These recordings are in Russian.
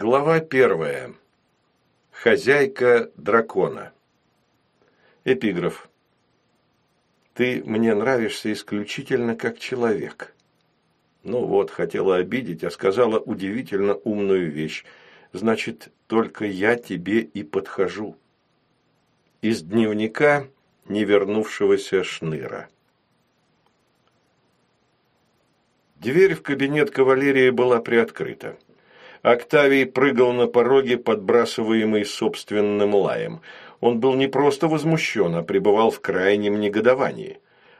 Глава первая. Хозяйка дракона. Эпиграф. Ты мне нравишься исключительно как человек. Ну вот, хотела обидеть, а сказала удивительно умную вещь. Значит, только я тебе и подхожу. Из дневника невернувшегося шныра. Дверь в кабинет кавалерии была приоткрыта. Октавий прыгал на пороге, подбрасываемый собственным лаем. Он был не просто возмущен, а пребывал в крайнем негодовании.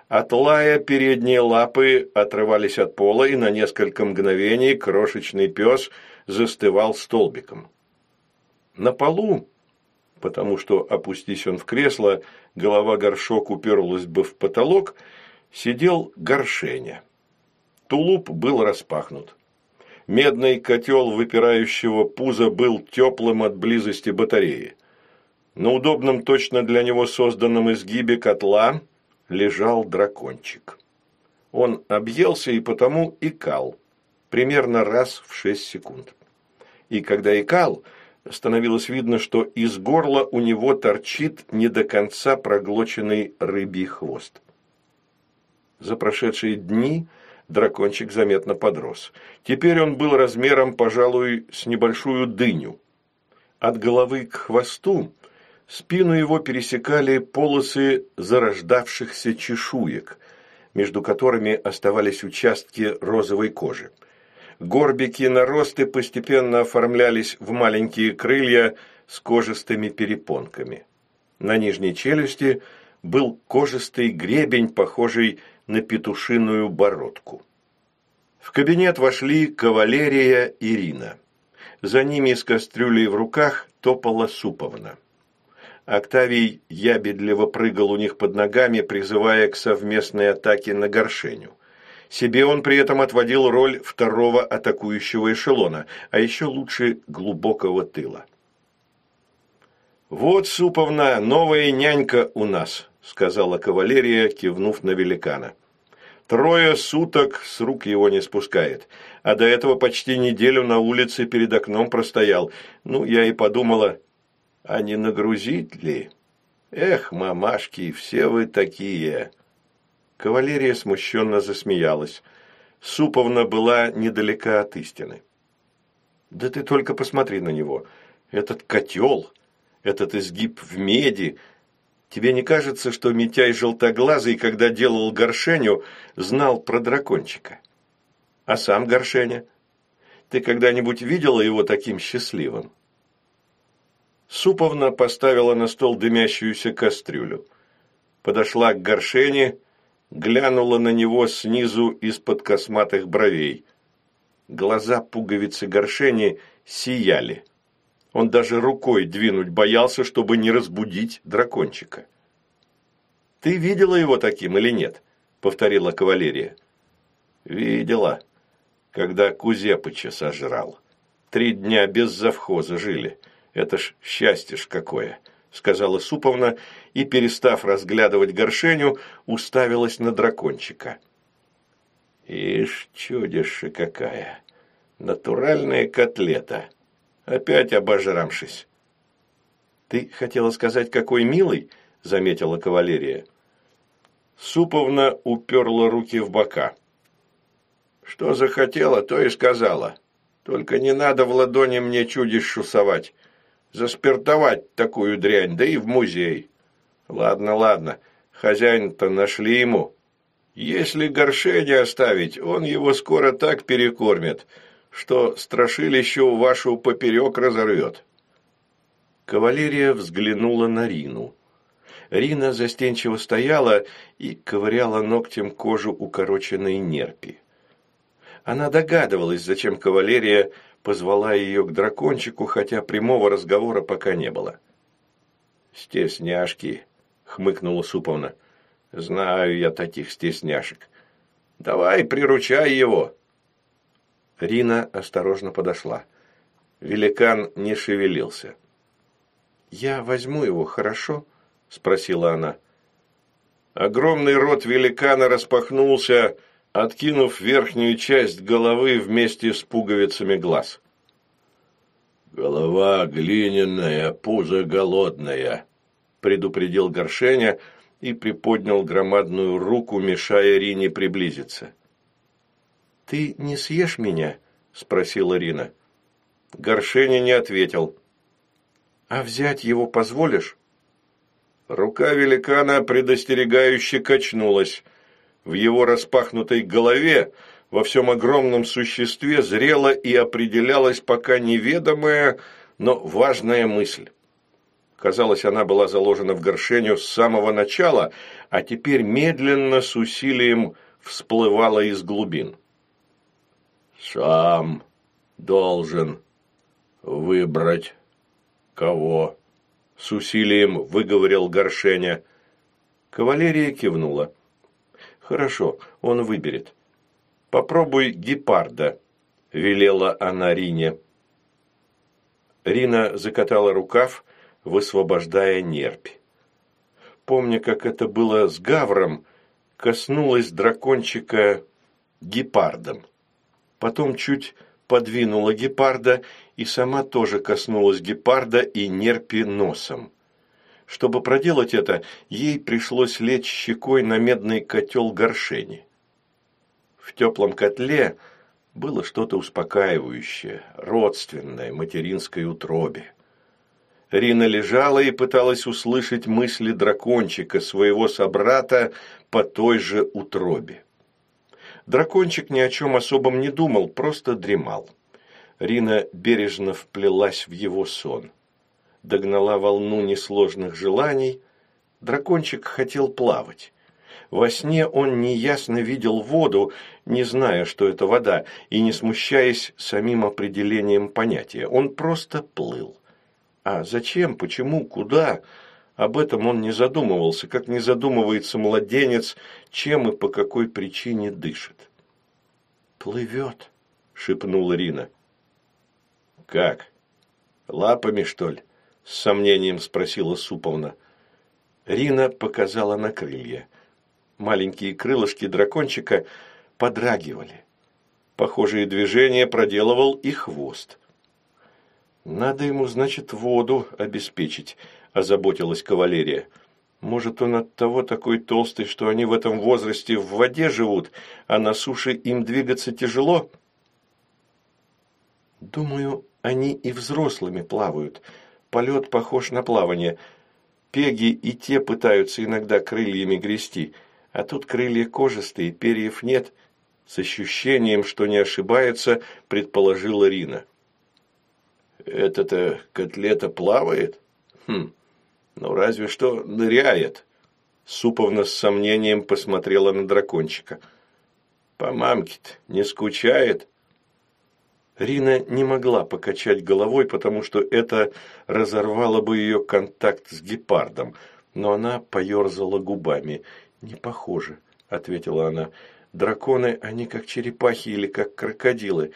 От лая передние лапы отрывались от пола, и на несколько мгновений крошечный пес застывал столбиком. На полу, потому что, опустись он в кресло, голова горшок уперлась бы в потолок, сидел горшеня. Тулуп был распахнут. Медный котел выпирающего пуза был теплым от близости батареи. На удобном точно для него созданном изгибе котла лежал дракончик. Он объелся и потому икал, примерно раз в шесть секунд. И когда икал, становилось видно, что из горла у него торчит не до конца проглоченный рыбий хвост. За прошедшие дни – дракончик заметно подрос. Теперь он был размером, пожалуй, с небольшую дыню. От головы к хвосту спину его пересекали полосы зарождавшихся чешуек, между которыми оставались участки розовой кожи. Горбики наросты постепенно оформлялись в маленькие крылья с кожистыми перепонками. На нижней челюсти был кожистый гребень, похожий на петушиную бородку. В кабинет вошли кавалерия Ирина. За ними с кастрюлей в руках топала Суповна. Октавий ябедливо прыгал у них под ногами, призывая к совместной атаке на горшеню. Себе он при этом отводил роль второго атакующего эшелона, а еще лучше глубокого тыла. «Вот, Суповна, новая нянька у нас», — сказала кавалерия, кивнув на великана. Трое суток с рук его не спускает. А до этого почти неделю на улице перед окном простоял. Ну, я и подумала, а не нагрузить ли? Эх, мамашки, все вы такие. Кавалерия смущенно засмеялась. Суповна была недалека от истины. Да ты только посмотри на него. Этот котел, этот изгиб в меди – Тебе не кажется, что Митяй Желтоглазый, когда делал горшеню, знал про дракончика? А сам горшеня? Ты когда-нибудь видела его таким счастливым? Суповна поставила на стол дымящуюся кастрюлю. Подошла к горшене, глянула на него снизу из-под косматых бровей. Глаза пуговицы горшени сияли. Он даже рукой двинуть боялся, чтобы не разбудить дракончика. «Ты видела его таким или нет?» – повторила кавалерия. «Видела, когда Кузепыча сожрал. Три дня без завхоза жили. Это ж счастье ж какое!» – сказала Суповна и, перестав разглядывать горшеню, уставилась на дракончика. «Ишь, чудище какая! Натуральная котлета!» Опять обожрамшись. «Ты хотела сказать, какой милый?» – заметила кавалерия. Суповна уперла руки в бока. «Что захотела, то и сказала. Только не надо в ладони мне чудищ шусовать. Заспиртовать такую дрянь, да и в музей. Ладно, ладно, хозяин-то нашли ему. Если горшение оставить, он его скоро так перекормит, что страшилище у вашего поперек разорвет». Кавалерия взглянула на Рину. Рина застенчиво стояла и ковыряла ногтем кожу укороченной нерпи. Она догадывалась, зачем кавалерия позвала ее к дракончику, хотя прямого разговора пока не было. «Стесняшки», — хмыкнула Суповна. «Знаю я таких стесняшек. Давай, приручай его». Рина осторожно подошла. Великан не шевелился. «Я возьму его, хорошо?» – спросила она. Огромный рот великана распахнулся, откинув верхнюю часть головы вместе с пуговицами глаз. «Голова глиняная, пузо голодная», – предупредил Горшеня и приподнял громадную руку, мешая Рине приблизиться. «Ты не съешь меня?» – спросила Рина. Горшеня не ответил. «А взять его позволишь?» Рука великана предостерегающе качнулась. В его распахнутой голове во всем огромном существе зрела и определялась пока неведомая, но важная мысль. Казалось, она была заложена в горшеню с самого начала, а теперь медленно, с усилием, всплывала из глубин. «Сам должен выбрать кого?» С усилием выговорил горшеня. Кавалерия кивнула. «Хорошо, он выберет. «Попробуй гепарда», – велела она Рине. Рина закатала рукав, высвобождая нерпь. Помня, как это было с Гавром, коснулась дракончика гепардом. Потом чуть подвинула гепарда и сама тоже коснулась гепарда и нерпи носом. Чтобы проделать это, ей пришлось лечь щекой на медный котел горшени. В теплом котле было что-то успокаивающее, родственное материнской утробе. Рина лежала и пыталась услышать мысли дракончика, своего собрата по той же утробе. Дракончик ни о чем особом не думал, просто дремал. Рина бережно вплелась в его сон. Догнала волну несложных желаний. Дракончик хотел плавать. Во сне он неясно видел воду, не зная, что это вода, и не смущаясь самим определением понятия. Он просто плыл. А зачем, почему, куда? Об этом он не задумывался, как не задумывается младенец, чем и по какой причине дышит. «Плывет», — шепнула Рина. «Как? Лапами, что ли?» — с сомнением спросила Суповна. Рина показала на крылья. Маленькие крылышки дракончика подрагивали. Похожие движения проделывал и хвост. «Надо ему, значит, воду обеспечить», – озаботилась кавалерия. «Может, он от того такой толстый, что они в этом возрасте в воде живут, а на суше им двигаться тяжело?» «Думаю, они и взрослыми плавают. Полет похож на плавание. Пеги и те пытаются иногда крыльями грести». А тут крылья кожистые, перьев нет. С ощущением, что не ошибается, предположила Рина. «Это-то котлета плавает? Хм, ну разве что ныряет». Суповна с сомнением посмотрела на дракончика. «По мамке-то не скучает?» Рина не могла покачать головой, потому что это разорвало бы ее контакт с гепардом, но она поерзала губами. «Не похоже», – ответила она. «Драконы, они как черепахи или как крокодилы.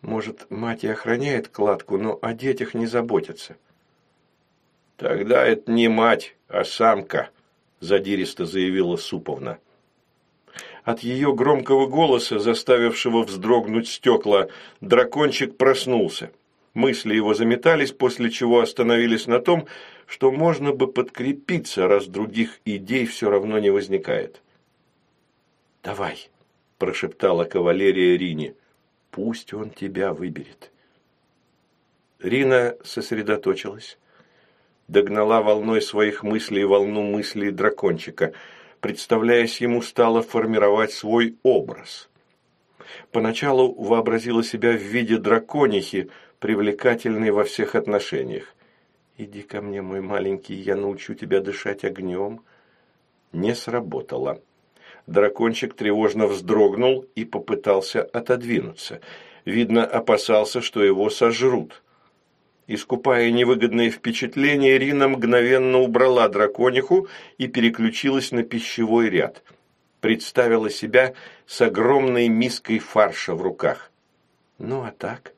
Может, мать и охраняет кладку, но о детях не заботится». «Тогда это не мать, а самка», – задиристо заявила Суповна. От ее громкого голоса, заставившего вздрогнуть стекла, дракончик проснулся. Мысли его заметались, после чего остановились на том, что можно бы подкрепиться, раз других идей все равно не возникает. «Давай», – прошептала кавалерия Рине, – «пусть он тебя выберет». Рина сосредоточилась, догнала волной своих мыслей волну мыслей дракончика, представляясь ему, стала формировать свой образ. Поначалу вообразила себя в виде драконихи, привлекательной во всех отношениях. «Иди ко мне, мой маленький, я научу тебя дышать огнем». Не сработало. Дракончик тревожно вздрогнул и попытался отодвинуться. Видно, опасался, что его сожрут. Искупая невыгодные впечатления, Рина мгновенно убрала дракониху и переключилась на пищевой ряд. Представила себя с огромной миской фарша в руках. «Ну а так?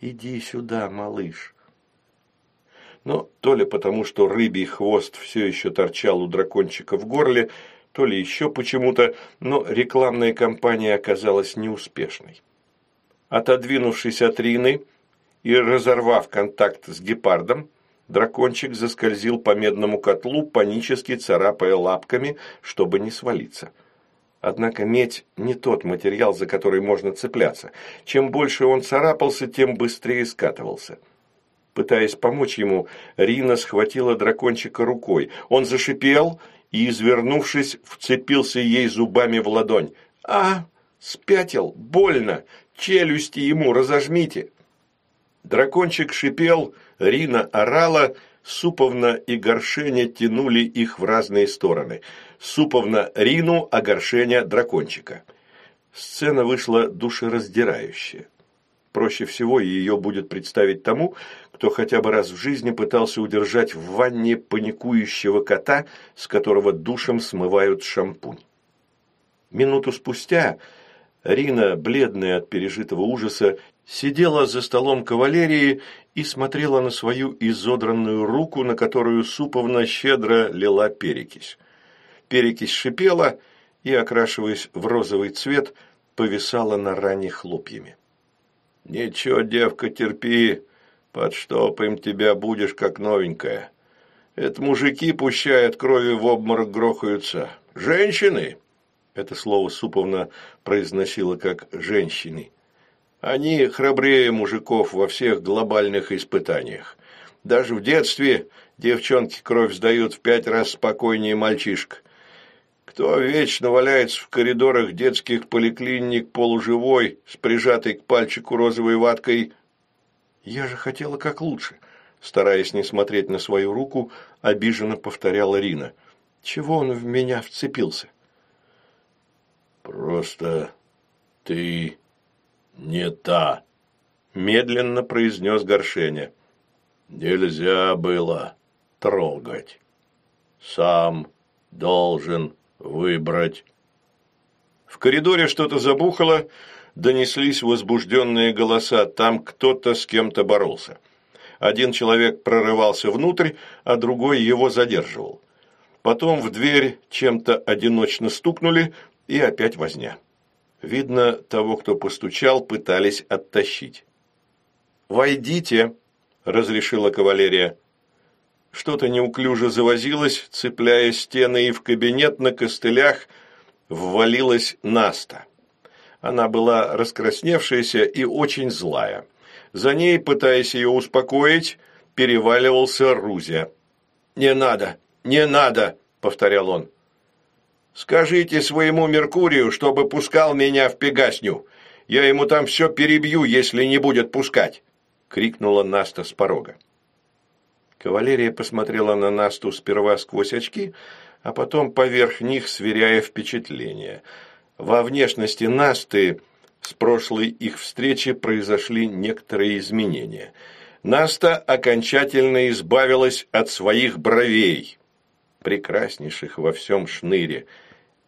Иди сюда, малыш» но то ли потому, что рыбий хвост все еще торчал у дракончика в горле, то ли еще почему-то, но рекламная кампания оказалась неуспешной. Отодвинувшись от Рины и, разорвав контакт с гепардом, дракончик заскользил по медному котлу, панически царапая лапками, чтобы не свалиться. Однако медь не тот материал, за который можно цепляться. Чем больше он царапался, тем быстрее скатывался. Пытаясь помочь ему, Рина схватила дракончика рукой. Он зашипел и, извернувшись, вцепился ей зубами в ладонь. «А, спятил! Больно! Челюсти ему разожмите!» Дракончик шипел, Рина орала, Суповна и Горшеня тянули их в разные стороны. Суповна Рину, а Горшеня Дракончика. Сцена вышла душераздирающая. Проще всего ее будет представить тому, кто хотя бы раз в жизни пытался удержать в ванне паникующего кота, с которого душем смывают шампунь. Минуту спустя Рина, бледная от пережитого ужаса, сидела за столом кавалерии и смотрела на свою изодранную руку, на которую Суповна щедро лила перекись. Перекись шипела и, окрашиваясь в розовый цвет, повисала на ране хлопьями. «Ничего, девка, терпи, подштопаем тебя, будешь как новенькая. Это мужики, пущай от крови в обморок грохаются. Женщины!» Это слово Суповна произносила как «женщины». Они храбрее мужиков во всех глобальных испытаниях. Даже в детстве девчонки кровь сдают в пять раз спокойнее мальчишек. Кто вечно валяется в коридорах детских поликлиник полуживой, с прижатой к пальчику розовой ваткой? Я же хотела как лучше. Стараясь не смотреть на свою руку, обиженно повторяла Рина. Чего он в меня вцепился? Просто ты не та», – медленно произнес Горшеня. «Нельзя было трогать. Сам должен выбрать». В коридоре что-то забухало, донеслись возбужденные голоса. Там кто-то с кем-то боролся. Один человек прорывался внутрь, а другой его задерживал. Потом в дверь чем-то одиночно стукнули, и опять возня. Видно, того, кто постучал, пытались оттащить. «Войдите!» – разрешила кавалерия. Что-то неуклюже завозилось, цепляя стены, и в кабинет на костылях ввалилась Наста. Она была раскрасневшаяся и очень злая. За ней, пытаясь ее успокоить, переваливался Рузя. «Не надо, не надо!» – повторял он. Скажите своему Меркурию, чтобы пускал меня в Пегасню. Я ему там все перебью, если не будет пускать!» — крикнула Наста с порога. Кавалерия посмотрела на Насту сперва сквозь очки, а потом поверх них, сверяя впечатления. Во внешности Насты с прошлой их встречи произошли некоторые изменения. Наста окончательно избавилась от своих бровей, прекраснейших во всем шныре,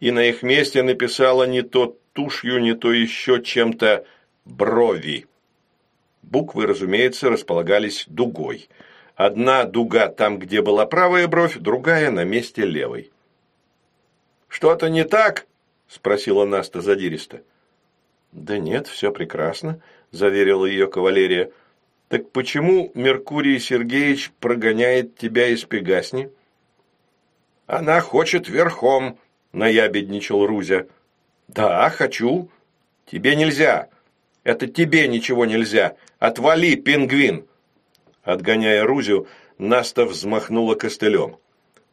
и на их месте написала не то тушью, не то еще чем-то «брови». Буквы, разумеется, располагались дугой. Одна дуга там, где была правая бровь, другая на месте левой. «Что-то не так?» – спросила Наста задиристо. «Да нет, все прекрасно», – заверила ее кавалерия. «Так почему Меркурий Сергеевич прогоняет тебя из Пегасни?» «Она хочет верхом», – наябедничал Рузя. «Да, хочу. Тебе нельзя. Это тебе ничего нельзя. Отвали, пингвин!» Отгоняя Рузю, Наста взмахнула костылем.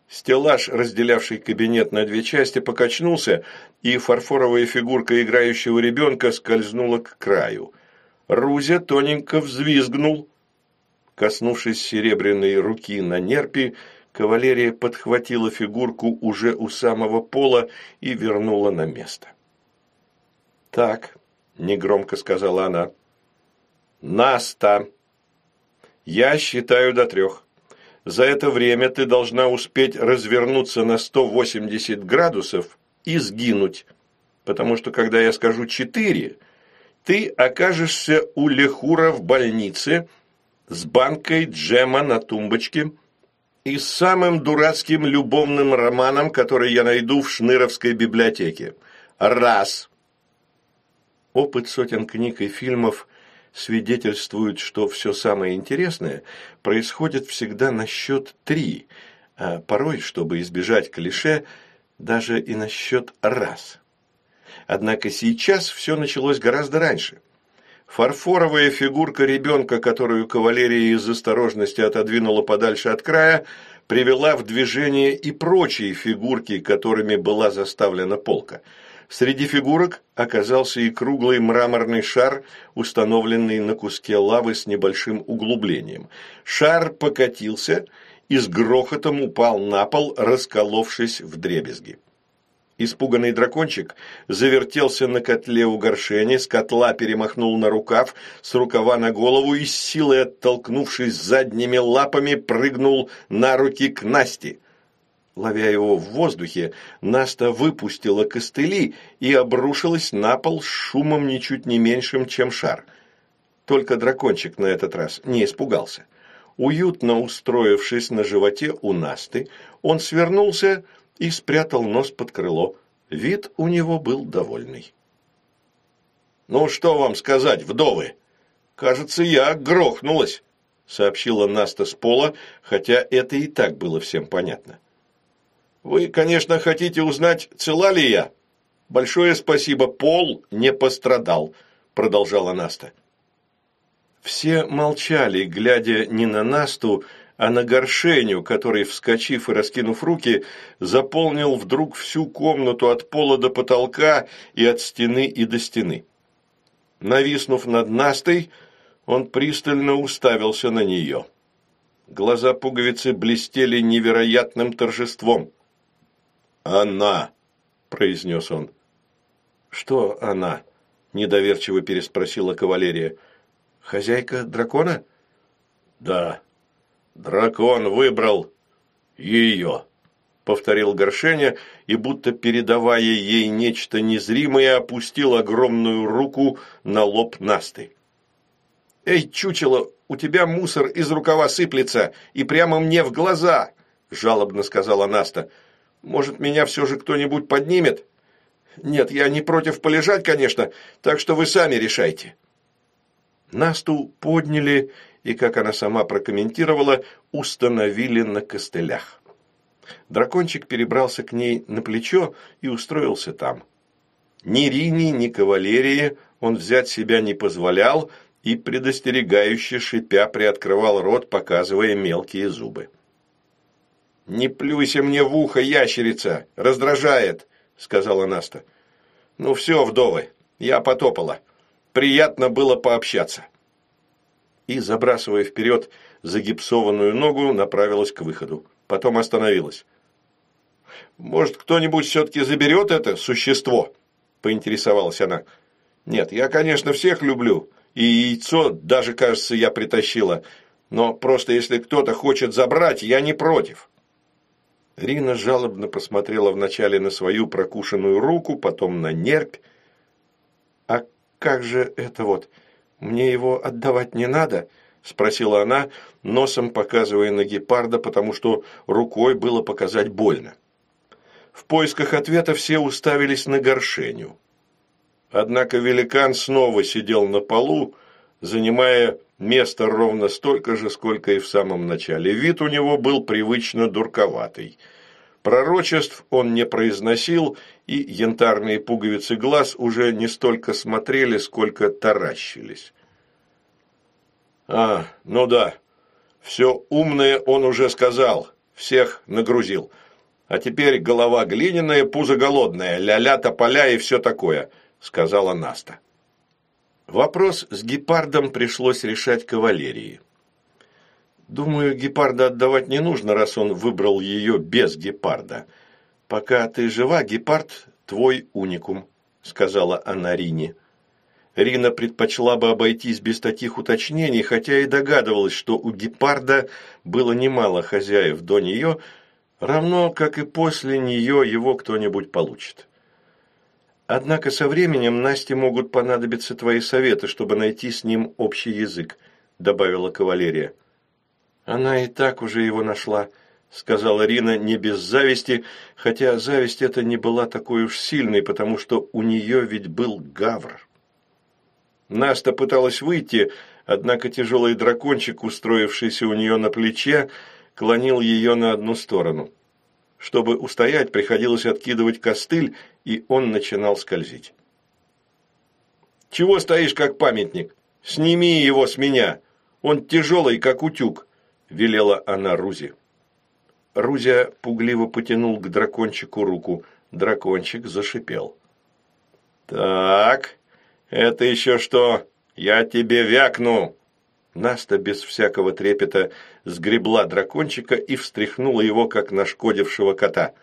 Стеллаж, разделявший кабинет на две части, покачнулся, и фарфоровая фигурка играющего ребенка скользнула к краю. Рузя тоненько взвизгнул. Коснувшись серебряной руки на нерпе, кавалерия подхватила фигурку уже у самого пола и вернула на место. «Так», – негромко сказала она, – «Наста, я считаю до трех. За это время ты должна успеть развернуться на 180 градусов и сгинуть, потому что, когда я скажу четыре, ты окажешься у Лехура в больнице с банкой джема на тумбочке – и самым дурацким любовным романом, который я найду в Шныровской библиотеке. Раз. Опыт сотен книг и фильмов свидетельствуют, что все самое интересное происходит всегда на счет три, а порой, чтобы избежать клише, даже и на счет раз. Однако сейчас все началось гораздо раньше. Фарфоровая фигурка ребенка, которую кавалерия из осторожности отодвинула подальше от края, привела в движение и прочие фигурки, которыми была заставлена полка. Среди фигурок оказался и круглый мраморный шар, установленный на куске лавы с небольшим углублением. Шар покатился и с грохотом упал на пол, расколовшись в дребезги. Испуганный дракончик завертелся на котле у горшени, с котла перемахнул на рукав, с рукава на голову и с силой оттолкнувшись задними лапами, прыгнул на руки к Насте. Ловя его в воздухе, Наста выпустила костыли и обрушилась на пол с шумом ничуть не меньшим, чем шар. Только дракончик на этот раз не испугался. Уютно устроившись на животе у Насты, он свернулся, и спрятал нос под крыло. Вид у него был довольный. «Ну, что вам сказать, вдовы? Кажется, я грохнулась», — сообщила Наста с пола, хотя это и так было всем понятно. «Вы, конечно, хотите узнать, цела ли я? Большое спасибо, пол не пострадал», — продолжала Наста. Все молчали, глядя не на Насту, а на горшеню, который, вскочив и раскинув руки, заполнил вдруг всю комнату от пола до потолка и от стены и до стены. Нависнув над Настой, он пристально уставился на нее. Глаза пуговицы блестели невероятным торжеством. «Она!» – произнес он. «Что она?» – недоверчиво переспросила кавалерия. «Хозяйка дракона?» «Да», «Дракон выбрал ее», — повторил Горшеня, и, будто передавая ей нечто незримое, опустил огромную руку на лоб Насты. «Эй, чучело, у тебя мусор из рукава сыплется, и прямо мне в глаза!» – жалобно сказала Наста. «Может, меня все же кто-нибудь поднимет?» «Нет, я не против полежать, конечно, так что вы сами решайте». Насту подняли и, как она сама прокомментировала, установили на костылях. Дракончик перебрался к ней на плечо и устроился там. Ни Рини, ни кавалерии он взять себя не позволял и предостерегающе шипя приоткрывал рот, показывая мелкие зубы. «Не плюйся мне в ухо, ящерица! Раздражает!» — сказала Наста. «Ну все, вдовы, я потопала. Приятно было пообщаться» и, забрасывая вперед загипсованную ногу, направилась к выходу. Потом остановилась. «Может, кто-нибудь все-таки заберет это существо?» – поинтересовалась она. «Нет, я, конечно, всех люблю, и яйцо даже, кажется, я притащила, но просто если кто-то хочет забрать, я не против». Рина жалобно посмотрела вначале на свою прокушенную руку, потом на нерпь. «А как же это вот?» «Мне его отдавать не надо?» – спросила она, носом показывая на гепарда, потому что рукой было показать больно. В поисках ответа все уставились на горшеню. Однако великан снова сидел на полу, занимая место ровно столько же, сколько и в самом начале. Вид у него был привычно дурковатый. Пророчеств он не произносил, и янтарные пуговицы глаз уже не столько смотрели, сколько таращились. «А, ну да, все умное он уже сказал, всех нагрузил. А теперь голова глиняная, пузо голодное, ля-ля тополя и все такое», — сказала Наста. Вопрос с гепардом пришлось решать кавалерии. Думаю, гепарда отдавать не нужно, раз он выбрал ее без гепарда. Пока ты жива, гепард твой уникум, сказала она Рине. Рина предпочла бы обойтись без таких уточнений, хотя и догадывалась, что у гепарда было немало хозяев до нее, равно как и после нее его кто-нибудь получит. Однако со временем Насте могут понадобиться твои советы, чтобы найти с ним общий язык, добавила кавалерия. Она и так уже его нашла, сказала Рина не без зависти, хотя зависть эта не была такой уж сильной, потому что у нее ведь был гавр. Наста пыталась выйти, однако тяжелый дракончик, устроившийся у нее на плече, клонил ее на одну сторону. Чтобы устоять, приходилось откидывать костыль, и он начинал скользить. «Чего стоишь, как памятник? Сними его с меня! Он тяжелый, как утюг!» – велела она Рузи. Рузя пугливо потянул к дракончику руку. Дракончик зашипел. «Так, это еще что? Я тебе вякну!» Наста без всякого трепета сгребла дракончика и встряхнула его, как нашкодившего кота.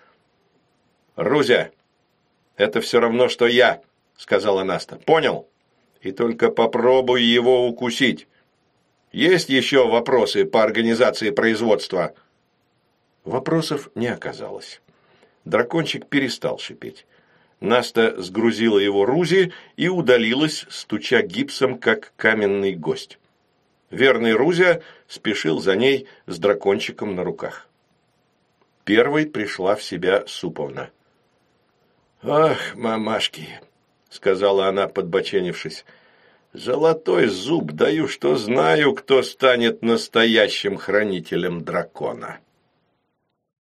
«Рузя, это все равно, что я», — сказала Наста. «Понял? И только попробуй его укусить. Есть еще вопросы по организации производства?» Вопросов не оказалось. Дракончик перестал шипеть. Наста сгрузила его Рузи и удалилась, стуча гипсом, как каменный гость. Верный Рузя спешил за ней с дракончиком на руках. Первой пришла в себя Суповна. «Ах, мамашки!» — сказала она, подбоченившись. «Золотой зуб даю, что знаю, кто станет настоящим хранителем дракона».